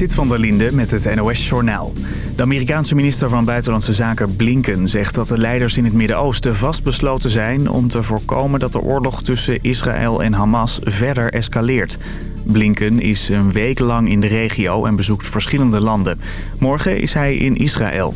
Sit van der Linde met het NOS-journaal. De Amerikaanse minister van Buitenlandse Zaken Blinken zegt dat de leiders in het Midden-Oosten vastbesloten zijn om te voorkomen dat de oorlog tussen Israël en Hamas verder escaleert. Blinken is een week lang in de regio en bezoekt verschillende landen. Morgen is hij in Israël.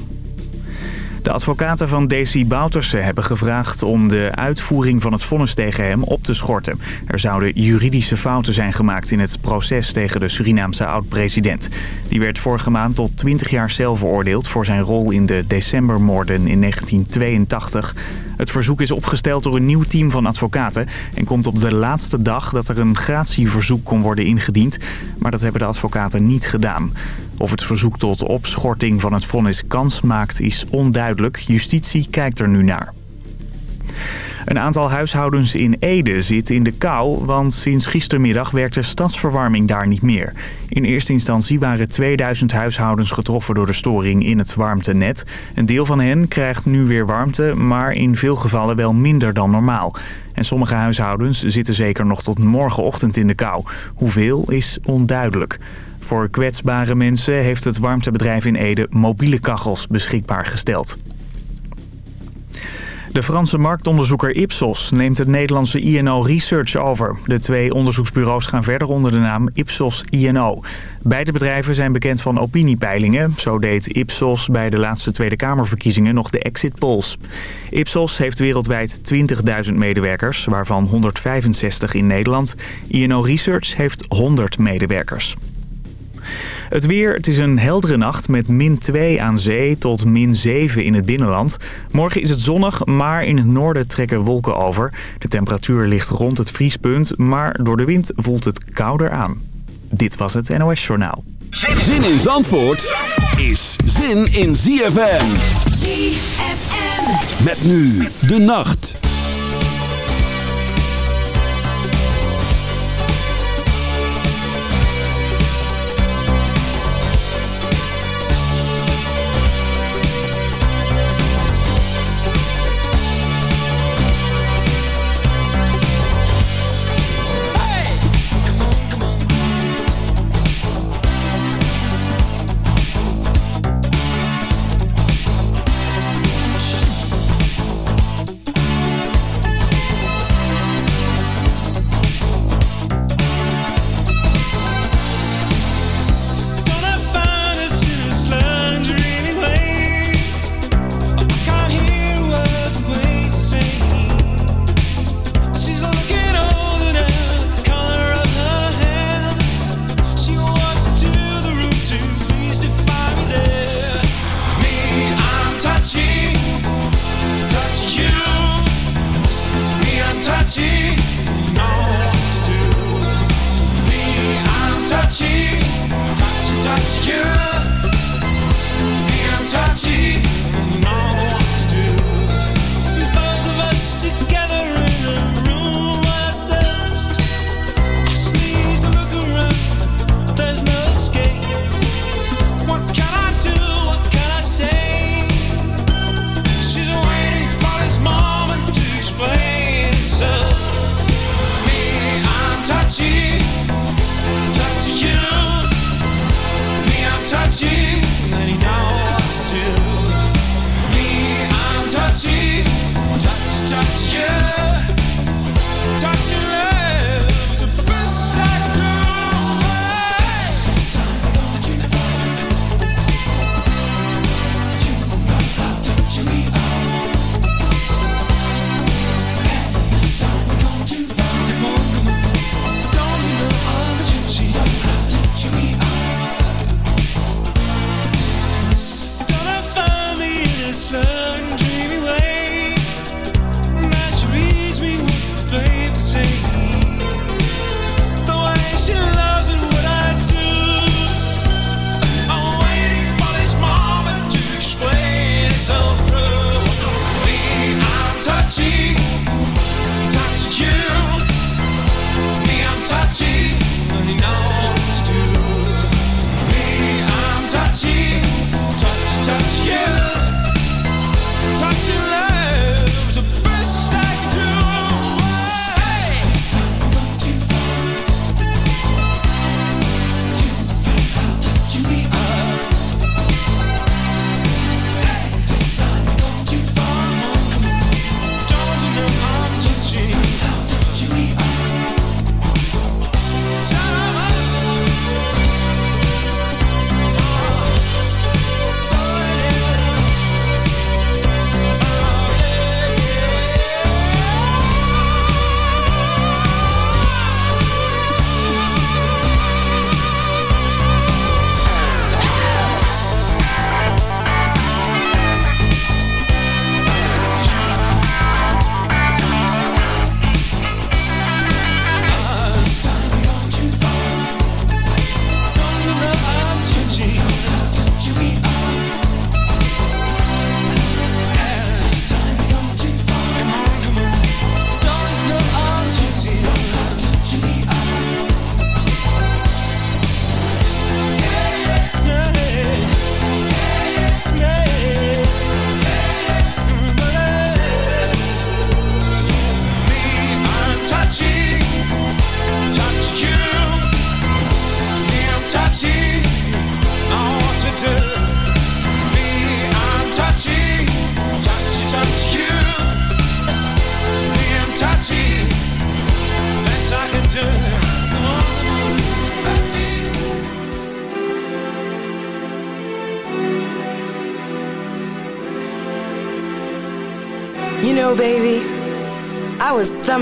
De advocaten van Desi Bouterse hebben gevraagd om de uitvoering van het vonnis tegen hem op te schorten. Er zouden juridische fouten zijn gemaakt in het proces tegen de Surinaamse oud-president. Die werd vorige maand tot 20 jaar cel veroordeeld voor zijn rol in de decembermoorden in 1982. Het verzoek is opgesteld door een nieuw team van advocaten... en komt op de laatste dag dat er een gratieverzoek kon worden ingediend. Maar dat hebben de advocaten niet gedaan. Of het verzoek tot opschorting van het vonnis kans maakt is onduidelijk. Justitie kijkt er nu naar. Een aantal huishoudens in Ede zit in de kou, want sinds gistermiddag werkt de stadsverwarming daar niet meer. In eerste instantie waren 2000 huishoudens getroffen door de storing in het warmtenet. Een deel van hen krijgt nu weer warmte, maar in veel gevallen wel minder dan normaal. En sommige huishoudens zitten zeker nog tot morgenochtend in de kou. Hoeveel is onduidelijk. Voor kwetsbare mensen heeft het warmtebedrijf in Ede mobiele kachels beschikbaar gesteld. De Franse marktonderzoeker Ipsos neemt het Nederlandse INO Research over. De twee onderzoeksbureaus gaan verder onder de naam Ipsos INO. Beide bedrijven zijn bekend van opiniepeilingen. Zo deed Ipsos bij de laatste Tweede Kamerverkiezingen nog de exit polls. Ipsos heeft wereldwijd 20.000 medewerkers, waarvan 165 in Nederland. INO Research heeft 100 medewerkers. Het weer, het is een heldere nacht met min 2 aan zee tot min 7 in het binnenland. Morgen is het zonnig, maar in het noorden trekken wolken over. De temperatuur ligt rond het vriespunt, maar door de wind voelt het kouder aan. Dit was het NOS Journaal. Zin in Zandvoort is zin in ZFM. ZFM. Met nu de nacht.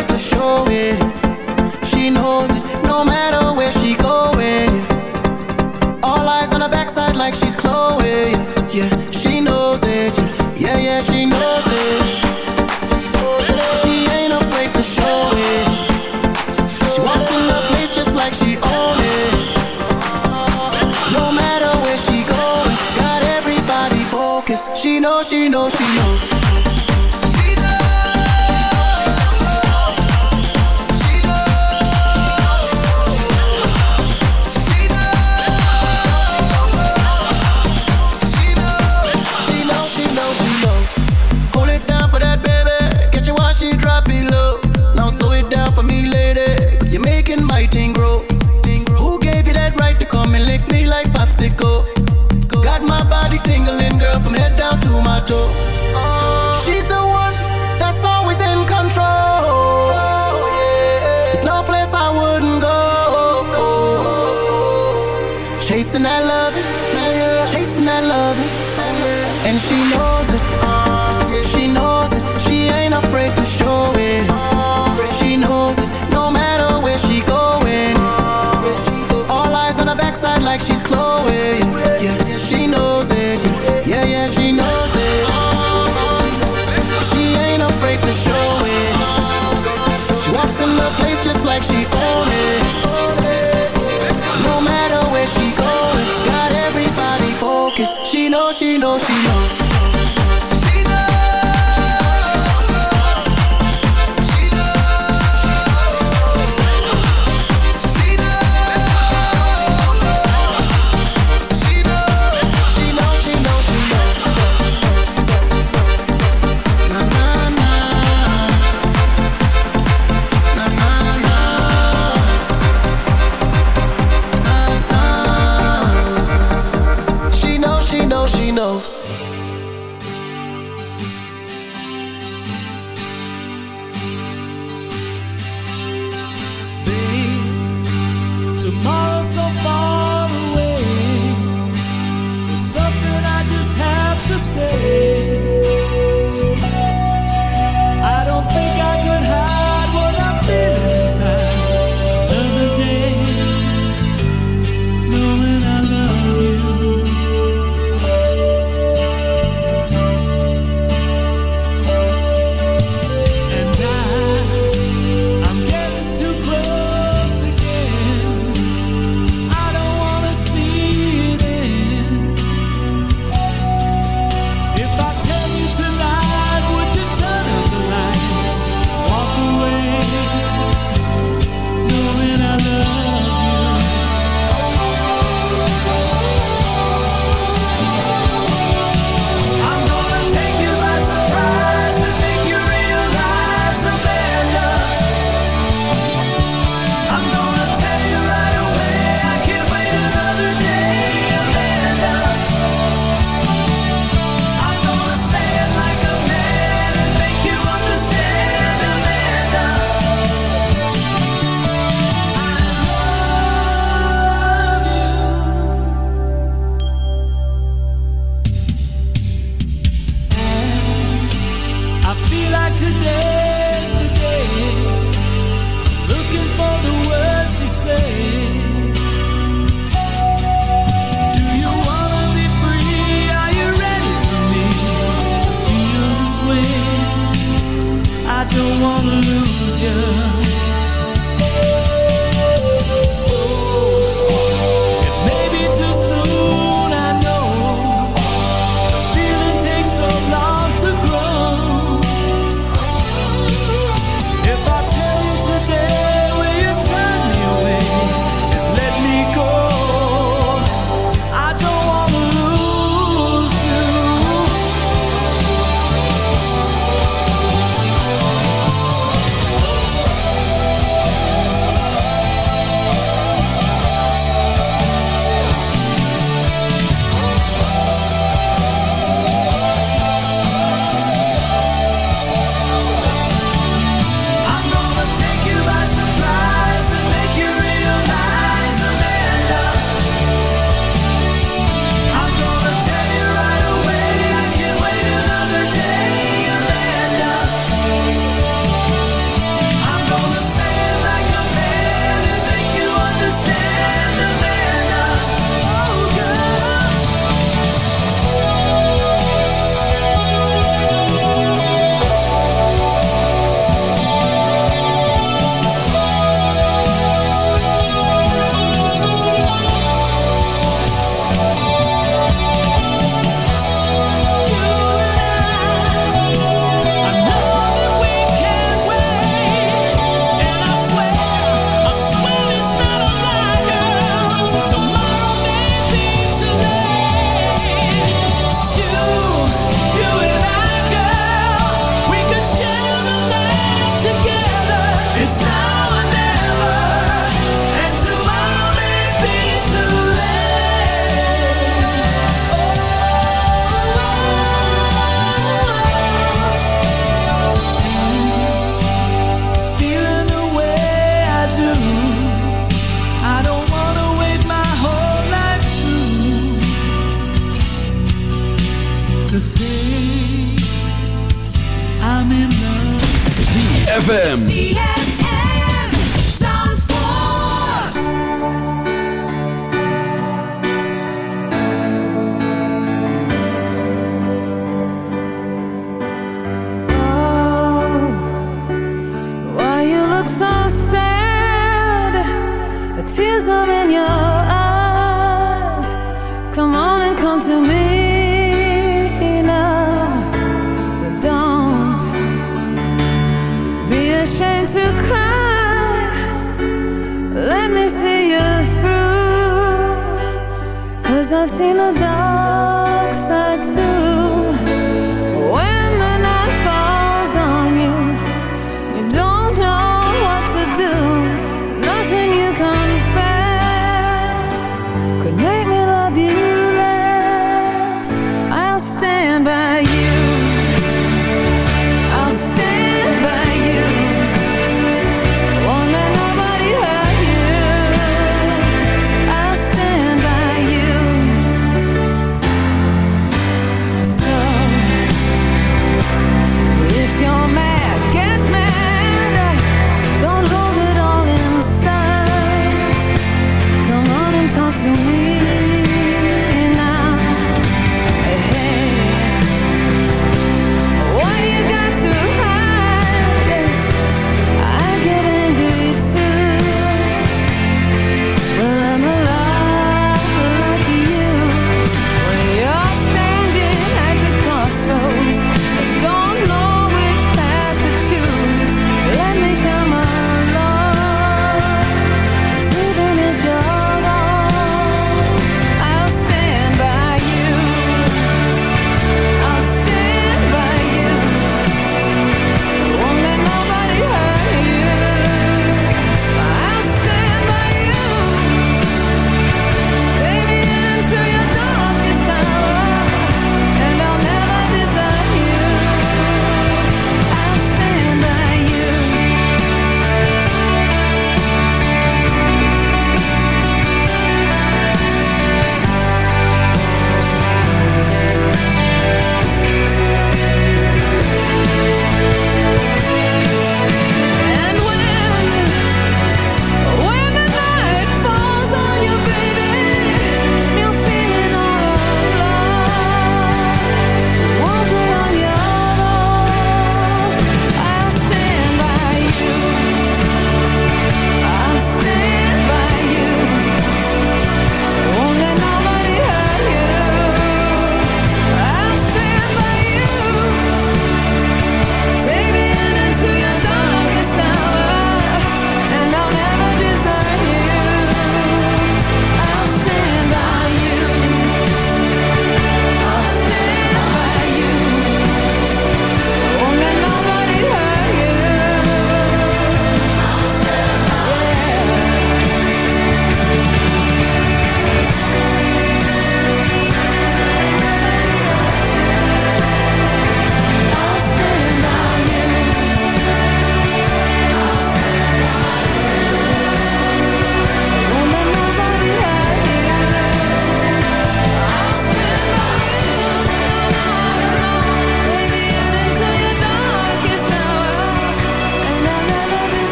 afraid to show it. She knows it, no matter where she going. Yeah. All eyes on her backside like she's Chloe. Yeah, yeah. she knows it. Yeah, yeah, yeah she knows it. She ain't afraid to show it. She walks in the place just like she it. No matter where going, got everybody focused. She knows, she knows, she knows.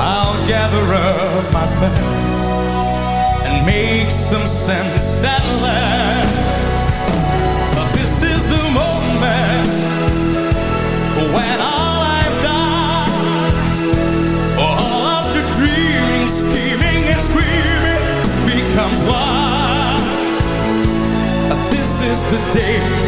I'll gather up my past and make some sense at last. But This is the moment when all I've done all of the dreaming, scheming and screaming becomes one. This is the day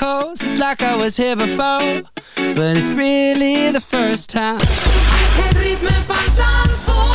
Miracles. It's like I was here before, but it's really the first time. Het ritme van Zandvoort.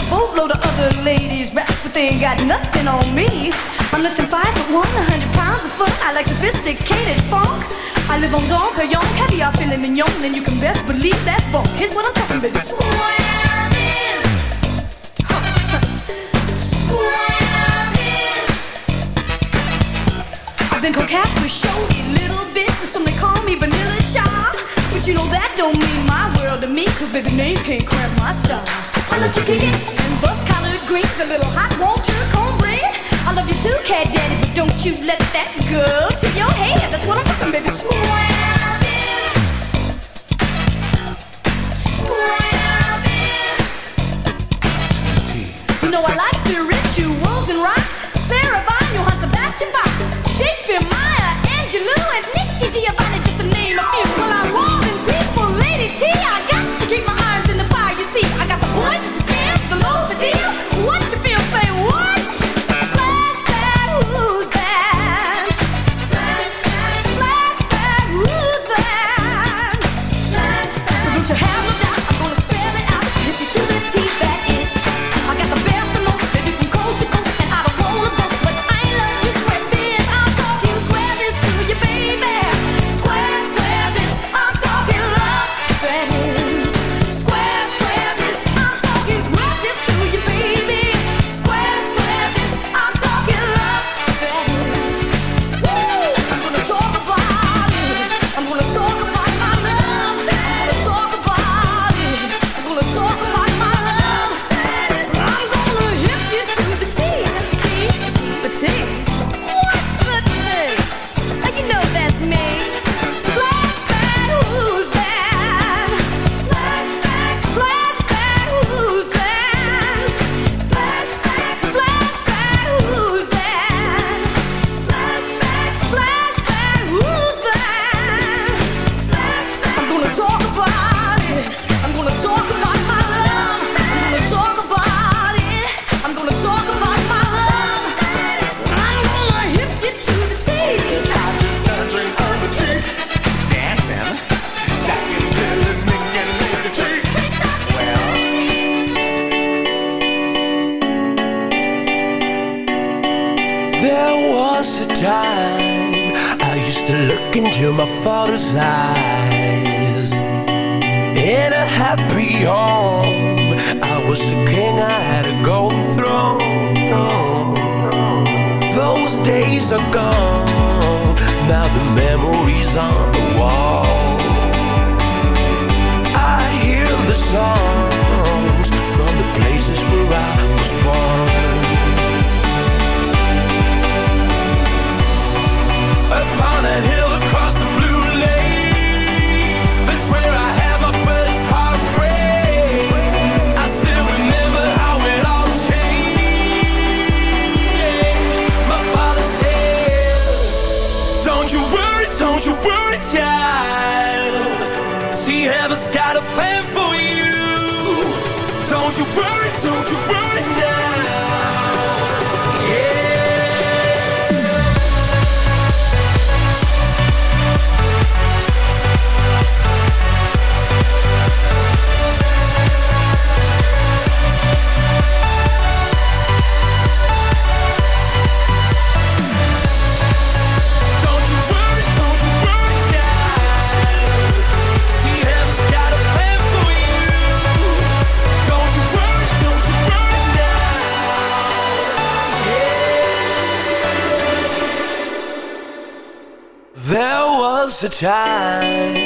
a boatload of other ladies raps, but they ain't got nothing on me. I'm less than five foot one, a hundred pounds of fun. I like sophisticated funk. I live on Dom Pérignon, caviar, filet mignon, and you can best believe that funk. Here's what I'm talking about. Swamming. Swamming. I've been coquette with showy little bits, and some they call but you know that don't mean my world to me, cause baby names can't cramp my style. I love you kicking and bus colored greens, a little hot water, cornbread. I love you too, cat daddy, but don't you let that go to your head. That's what I'm talking, baby. Swear it. You know I like to time.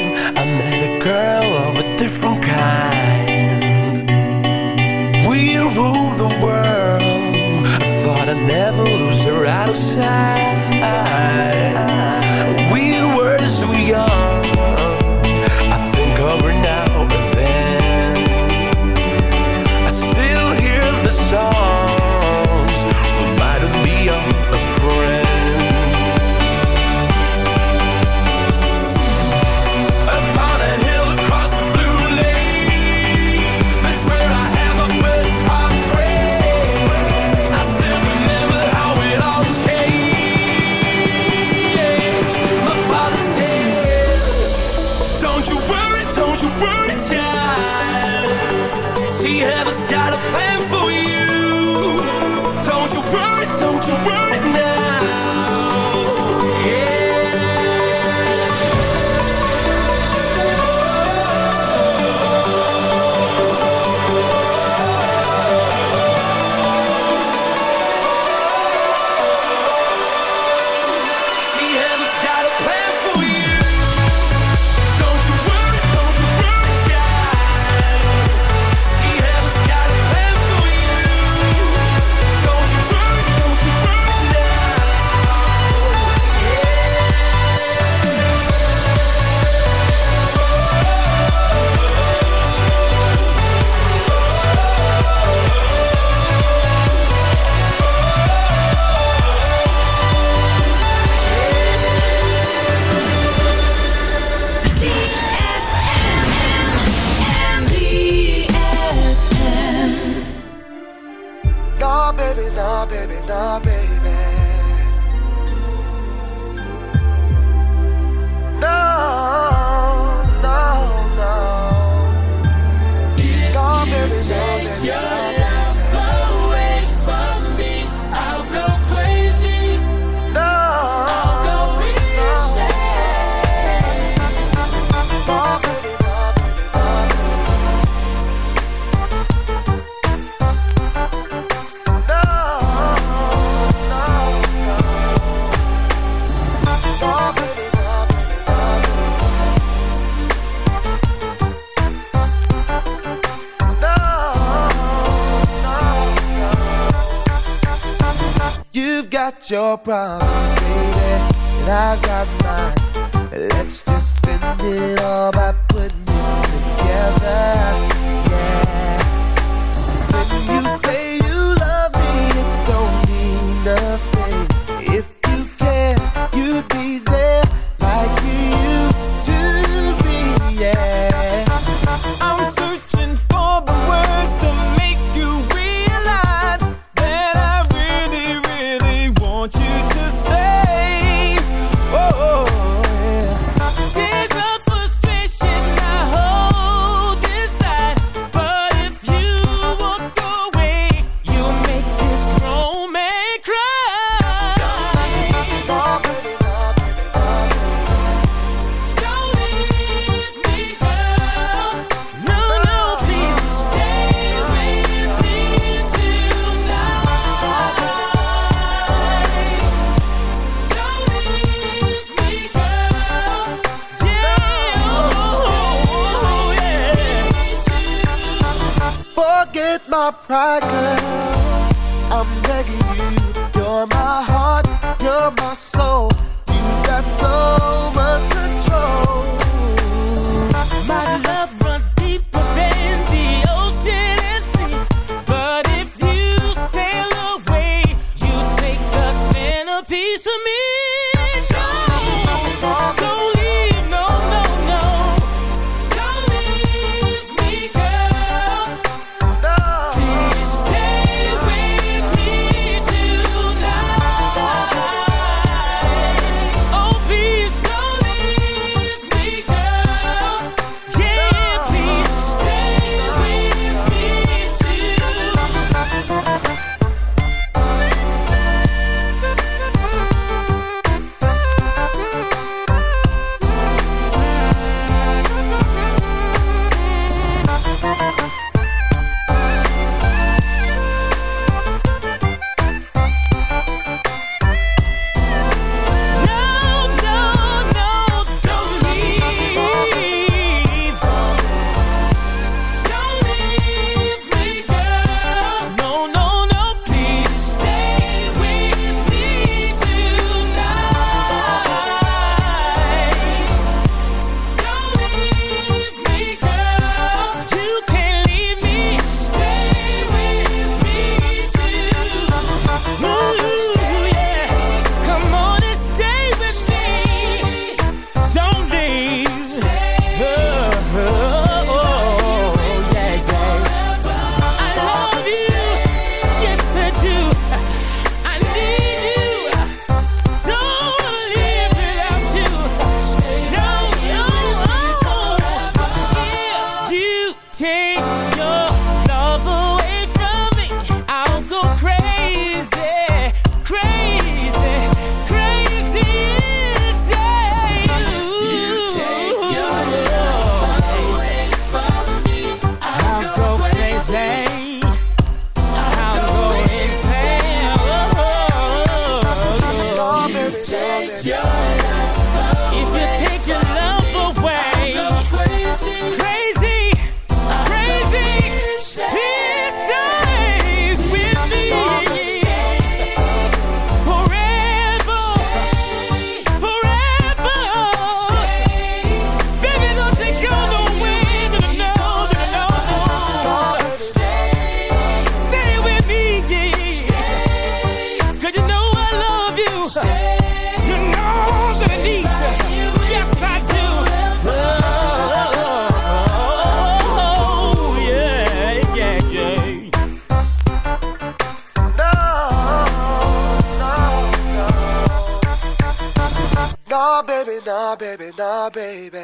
Nah, baby, nah, baby. Nah, baby.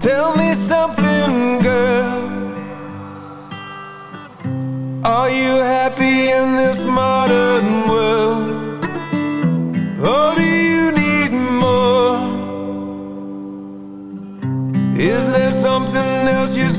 Tell me something, girl. Are you happy in this modern world?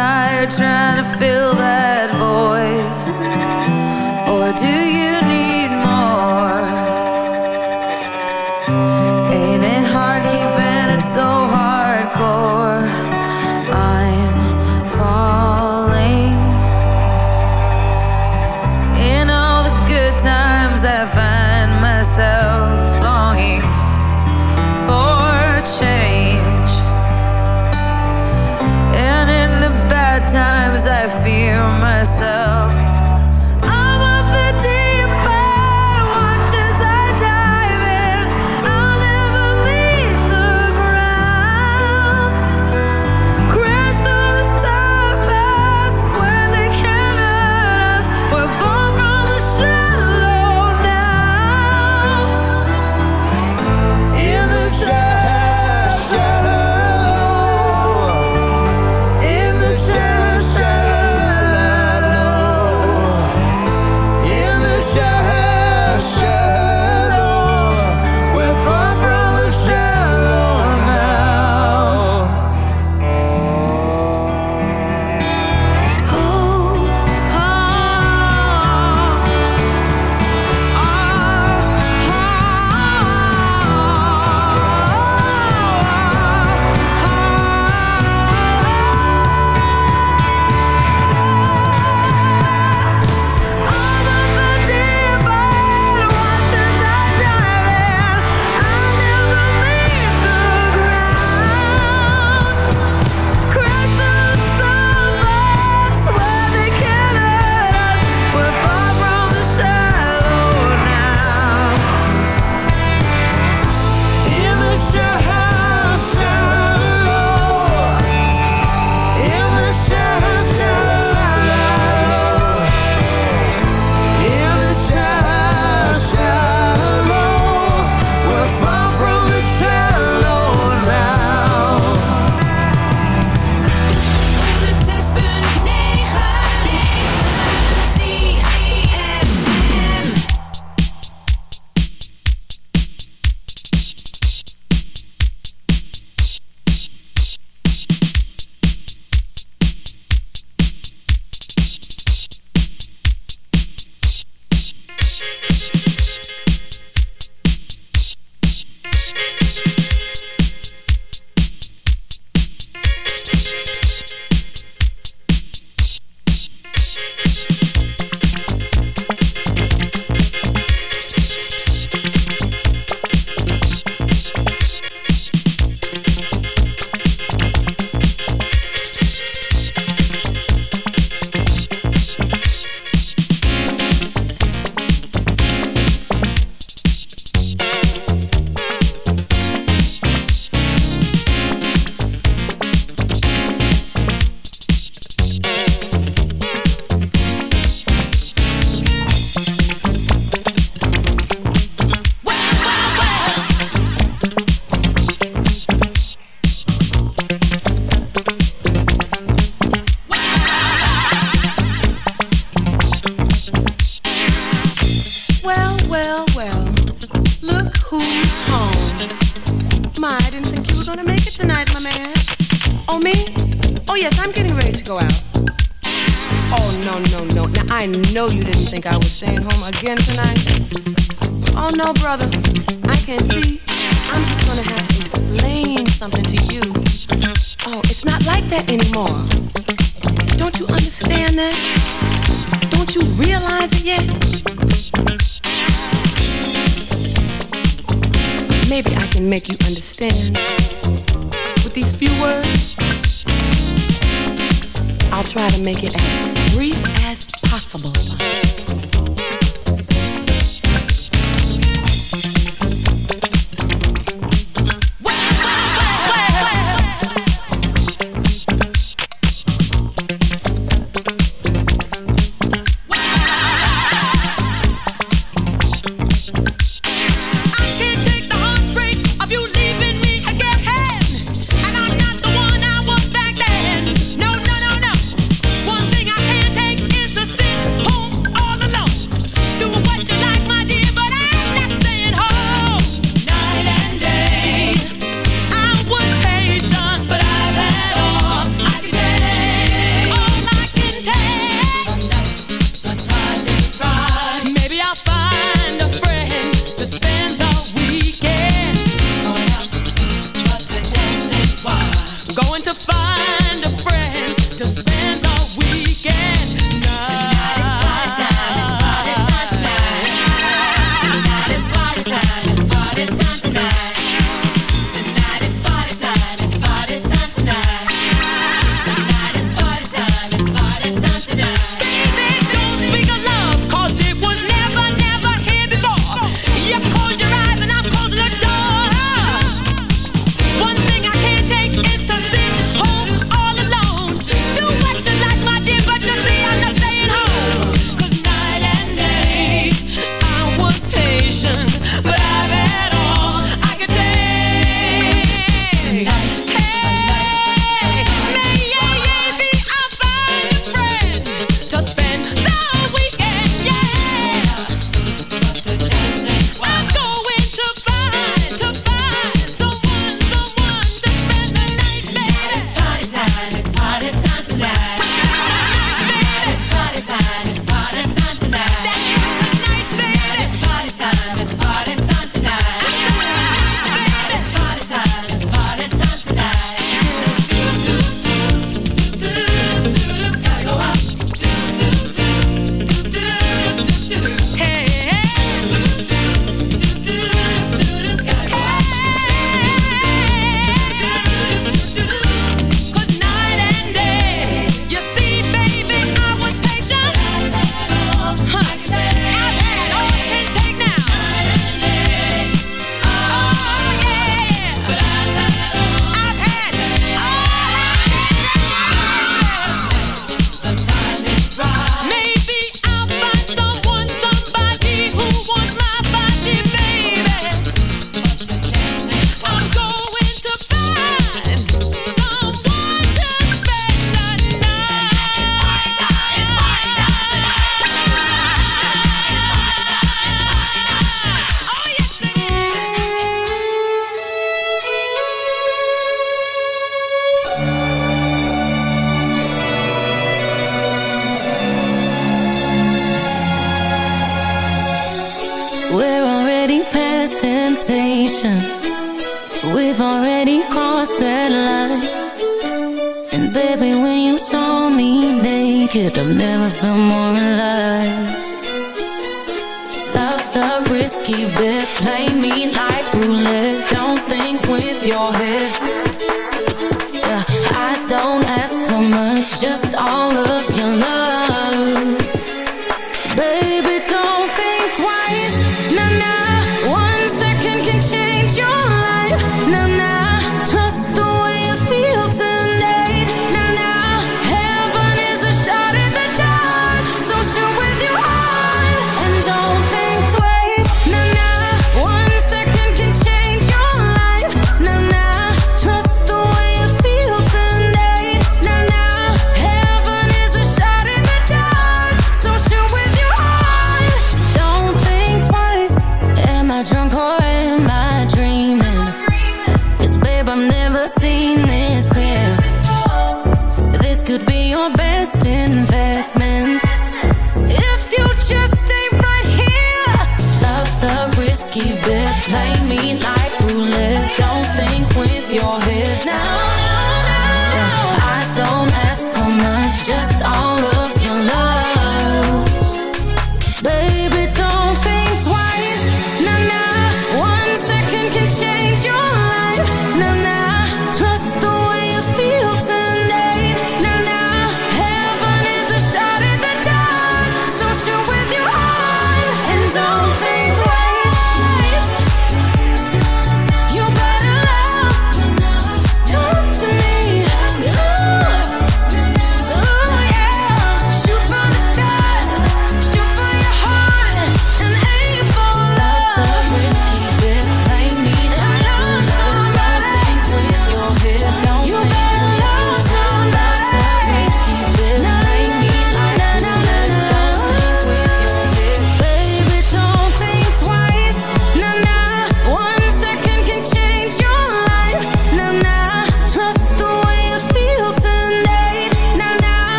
Trying to fill that